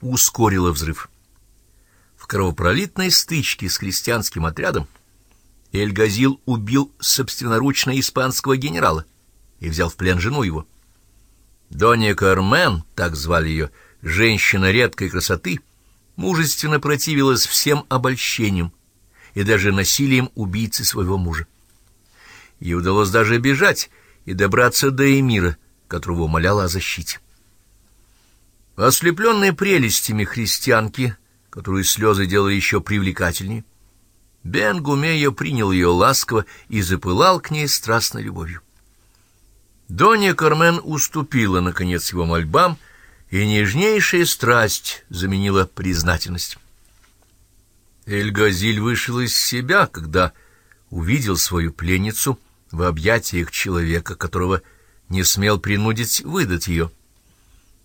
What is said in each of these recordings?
ускорило взрыв. В кровопролитной стычке с христианским отрядом Эль-Газил убил собственноручно испанского генерала и взял в плен жену его. Донья Кармен, так звали ее, женщина редкой красоты, мужественно противилась всем обольщениям и даже насилием убийцы своего мужа. Ей удалось даже бежать и добраться до Эмира, которого умоляла о защите. Ослепленные прелестями христианки, которую слезы делали еще привлекательнее, Бен Гумея принял ее ласково и запылал к ней страстной любовью. Донья Кармен уступила, наконец, его мольбам, и нежнейшая страсть заменила признательность. Эльгазиль вышел из себя, когда увидел свою пленницу в объятиях человека, которого не смел принудить выдать ее.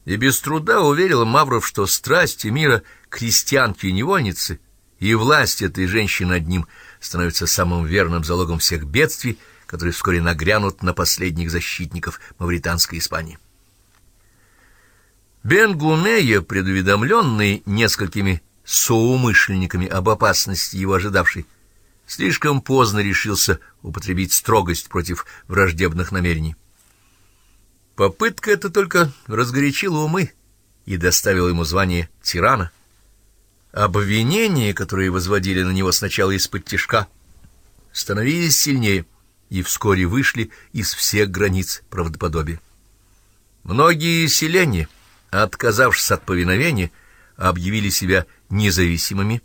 И без труда уверил Мавров, что страсти мира крестьянки и невольницы и власть этой женщины над ним становится самым верным залогом всех бедствий, которые вскоре нагрянут на последних защитников мавританской Испании. Бен Гумея, предуведомленный несколькими соумышленниками об опасности его ожидавшей, слишком поздно решился употребить строгость против враждебных намерений. Попытка эта только разгорячила умы и доставила ему звание тирана — Обвинения, которые возводили на него сначала из-под тишка, становились сильнее и вскоре вышли из всех границ правдоподобия. Многие селения, отказавшись от повиновения, объявили себя независимыми,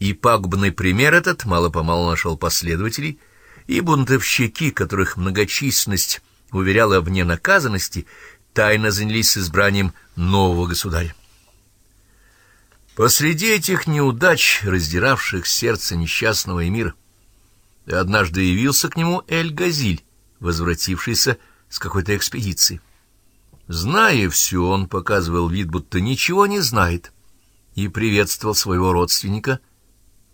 и пагубный пример этот мало-помалу нашел последователей, и бунтовщики, которых многочисленность уверяла в ненаказанности, тайно занялись избранием нового государя. Посреди этих неудач, раздиравших сердце несчастного эмира, однажды явился к нему Эль-Газиль, возвратившийся с какой-то экспедиции. Зная все, он показывал вид, будто ничего не знает, и приветствовал своего родственника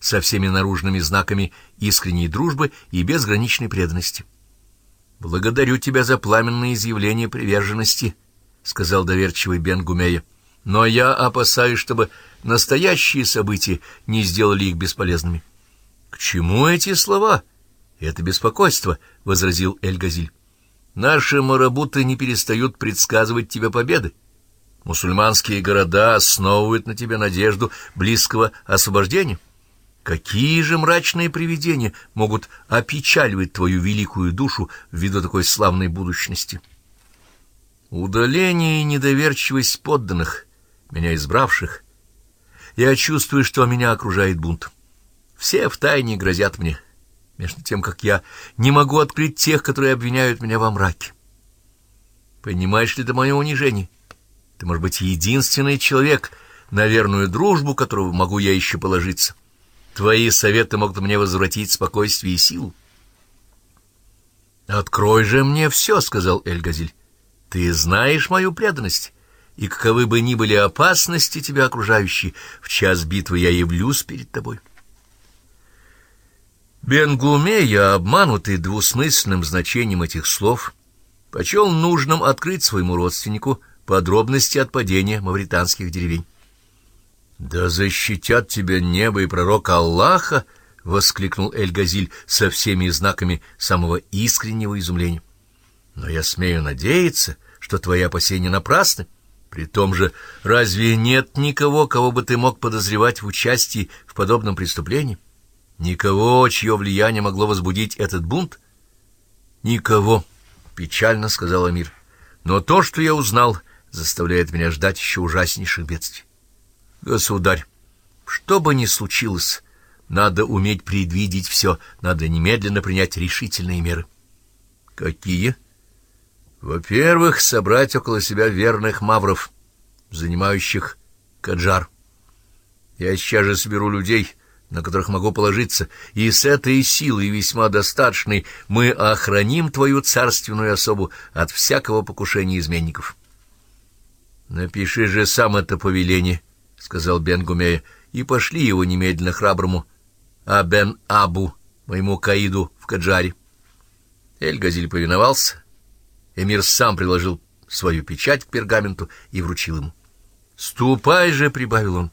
со всеми наружными знаками искренней дружбы и безграничной преданности. «Благодарю тебя за пламенное изъявление приверженности», — сказал доверчивый Бен Гумея. «но я опасаюсь, чтобы настоящие события не сделали их бесполезными. — К чему эти слова? — Это беспокойство, — возразил Эль-Газиль. — Наши марабуты не перестают предсказывать тебе победы. Мусульманские города основывают на тебе надежду близкого освобождения. Какие же мрачные привидения могут опечаливать твою великую душу ввиду такой славной будущности? Удаление и недоверчивость подданных, меня избравших, я чувствую, что меня окружает бунт. Все втайне грозят мне, между тем, как я не могу открыть тех, которые обвиняют меня во мраке. Понимаешь ли ты мое унижение? Ты, может быть, единственный человек, на верную дружбу которого могу я еще положиться. Твои советы могут мне возвратить спокойствие и силу. «Открой же мне все», — сказал Эльгазиль. «Ты знаешь мою преданность и каковы бы ни были опасности тебя окружающие, в час битвы я явлюсь перед тобой. Бенгумея, обманутый двусмысленным значением этих слов, почел нужным открыть своему родственнику подробности от падения мавританских деревень. «Да защитят тебя небо и пророк Аллаха!» — воскликнул Эль-Газиль со всеми знаками самого искреннего изумления. «Но я смею надеяться, что твои опасения напрасны». При том же, разве нет никого, кого бы ты мог подозревать в участии в подобном преступлении? Никого, чье влияние могло возбудить этот бунт? Никого, — печально сказал Амир. Но то, что я узнал, заставляет меня ждать еще ужаснейших бедствий. Государь, что бы ни случилось, надо уметь предвидеть все, надо немедленно принять решительные меры. Какие? — во-первых, собрать около себя верных мавров, занимающих Каджар. Я сейчас же соберу людей, на которых могу положиться, и с этой силой, весьма достаточной, мы охраним твою царственную особу от всякого покушения изменников. — Напиши же сам это повеление, — сказал Бен Гумея, — и пошли его немедленно храброму Абен Абу, моему Каиду в Каджаре. Эль-Газиль повиновался, Эмир сам приложил свою печать к пергаменту и вручил ему. «Ступай же», — прибавил он,